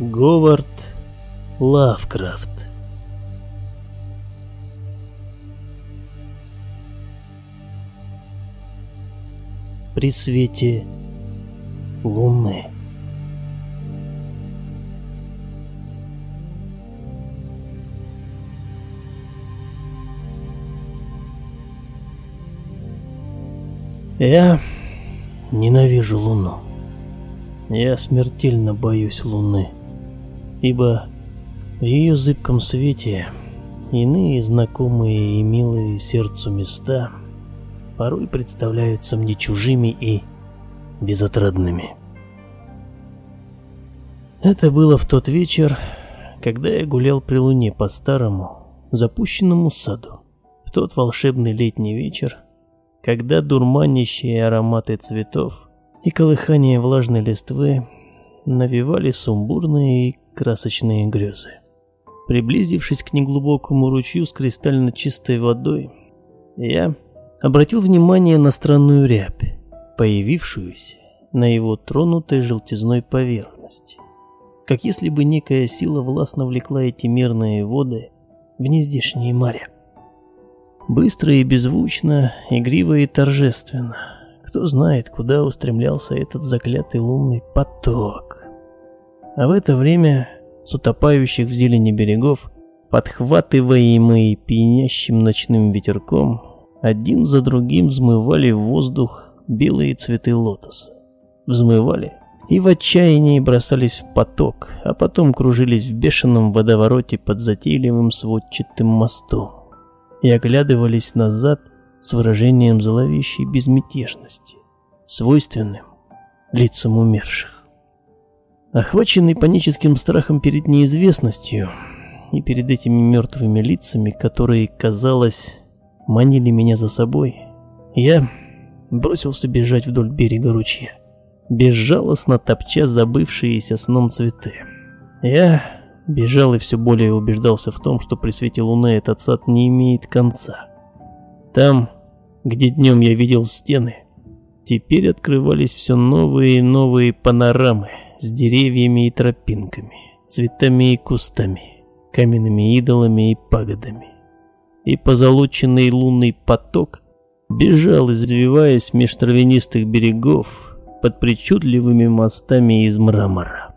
Говард Лавкрафт. При свете луны. Я ненавижу луну. Я смертельно боюсь луны ибо в ее зыбком свете иные знакомые и милые сердцу места порой представляются мне чужими и безотрадными. Это было в тот вечер, когда я гулял при луне по старому, запущенному саду. В тот волшебный летний вечер, когда дурманящие ароматы цветов и колыхание влажной листвы навевали сумбурные и красочные грезы. Приблизившись к неглубокому ручью с кристально чистой водой, я обратил внимание на странную рябь, появившуюся на его тронутой желтизной поверхности. Как если бы некая сила властно влекла эти мирные воды в нездешние моря. Быстро и беззвучно, игриво и торжественно. Кто знает, куда устремлялся этот заклятый лунный поток. А в это время с утопающих в зелени берегов, подхватываемые пьянящим ночным ветерком, один за другим взмывали в воздух белые цветы лотоса. Взмывали и в отчаянии бросались в поток, а потом кружились в бешеном водовороте под затейливым сводчатым мостом и оглядывались назад с выражением зловещей безмятежности, свойственным лицам умерших. Охваченный паническим страхом перед неизвестностью и перед этими мертвыми лицами, которые, казалось, манили меня за собой, я бросился бежать вдоль берега ручья, безжалостно топча забывшиеся сном цветы. Я бежал и все более убеждался в том, что при свете луны этот сад не имеет конца. Там, где днем я видел стены, теперь открывались все новые и новые панорамы – с деревьями и тропинками, цветами и кустами, каменными идолами и пагодами. И позолоченный лунный поток бежал, извиваясь меж травянистых берегов под причудливыми мостами из мрамора.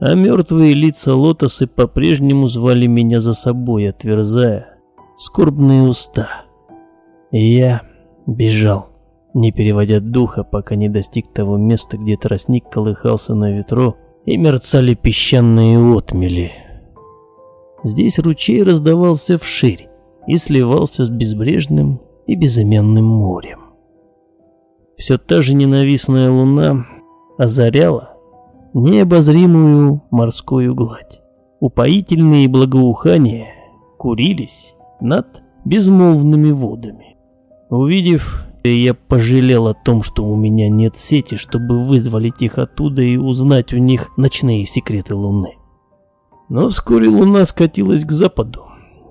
А мертвые лица лотосы по-прежнему звали меня за собой, отверзая скорбные уста. И я бежал не переводя духа, пока не достиг того места, где тростник колыхался на ветру и мерцали песчаные отмели. Здесь ручей раздавался вширь и сливался с безбрежным и безымянным морем. Все та же ненавистная луна озаряла необозримую морскую гладь. Упоительные благоухания курились над безмолвными водами. Увидев я пожалел о том, что у меня нет сети, чтобы вызволить их оттуда и узнать у них ночные секреты Луны. Но вскоре Луна скатилась к западу,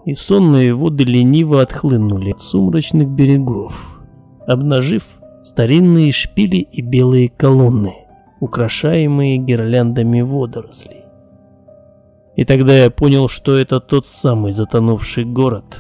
и сонные воды лениво отхлынули от сумрачных берегов, обнажив старинные шпили и белые колонны, украшаемые гирляндами водорослей. И тогда я понял, что это тот самый затонувший город,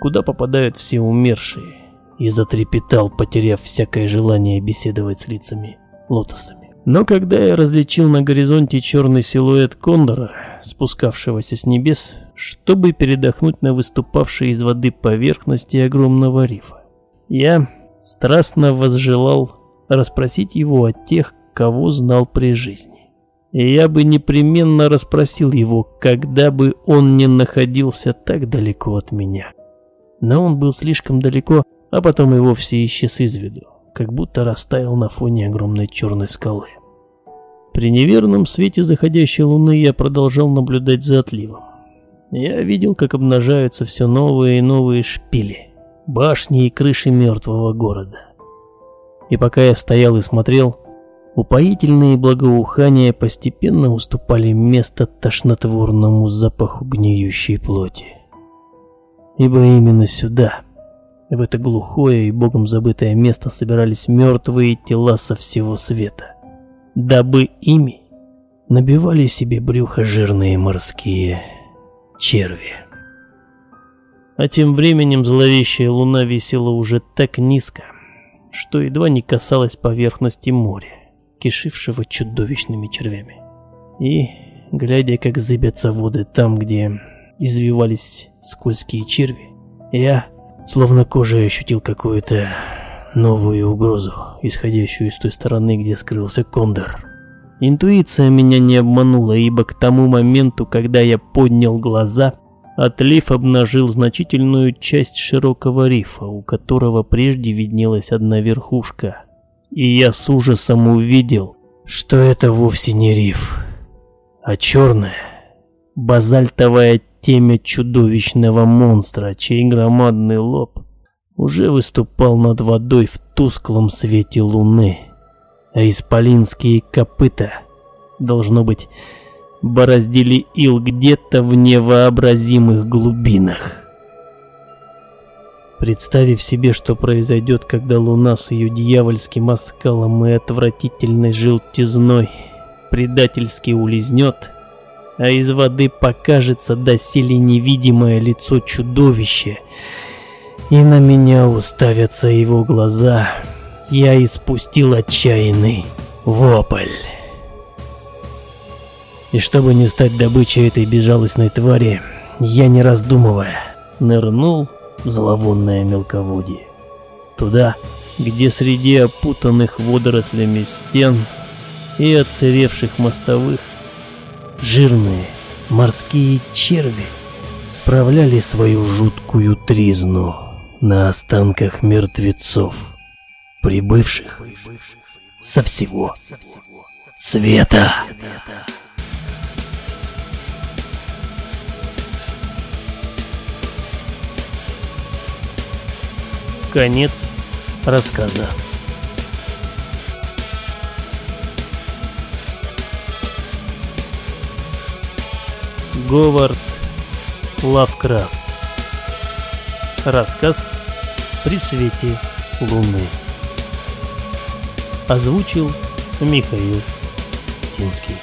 куда попадают все умершие, и затрепетал, потеряв всякое желание беседовать с лицами лотосами. Но когда я различил на горизонте черный силуэт кондора, спускавшегося с небес, чтобы передохнуть на выступавшей из воды поверхности огромного рифа, я страстно возжелал расспросить его о тех, кого знал при жизни. И я бы непременно расспросил его, когда бы он не находился так далеко от меня. Но он был слишком далеко, а потом и вовсе исчез из виду, как будто растаял на фоне огромной черной скалы. При неверном свете заходящей луны я продолжал наблюдать за отливом. Я видел, как обнажаются все новые и новые шпили, башни и крыши мертвого города. И пока я стоял и смотрел, упоительные благоухания постепенно уступали место тошнотворному запаху гниющей плоти. Ибо именно сюда, в это глухое и богом забытое место собирались мертвые тела со всего света, дабы ими набивали себе брюхо жирные морские черви. А тем временем зловещая луна висела уже так низко, что едва не касалась поверхности моря, кишившего чудовищными червями. И, глядя, как зыбятся воды там, где извивались скользкие черви, я, словно кожей, ощутил какую-то новую угрозу, исходящую из той стороны, где скрылся кондор. Интуиция меня не обманула, ибо к тому моменту, когда я поднял глаза, отлив обнажил значительную часть широкого рифа, у которого прежде виднелась одна верхушка. И я с ужасом увидел, что это вовсе не риф, а черная, базальтовая темя чудовищного монстра, чей громадный лоб уже выступал над водой в тусклом свете луны а исполинские копыта, должно быть, бороздили ил где-то в невообразимых глубинах. Представив себе, что произойдет, когда луна с ее дьявольским оскалом и отвратительной желтизной предательски улизнет, а из воды покажется доселе невидимое лицо чудовища, и на меня уставятся его глаза — я испустил отчаянный вопль. И чтобы не стать добычей этой безжалостной твари, я не раздумывая нырнул в зловонное мелководье. Туда, где среди опутанных водорослями стен и отсыревших мостовых жирные морские черви справляли свою жуткую тризну на останках мертвецов прибывших со всего света. Конец рассказа. Говард Лавкрафт. Рассказ при свете луны. Озвучил Михаил Стинский.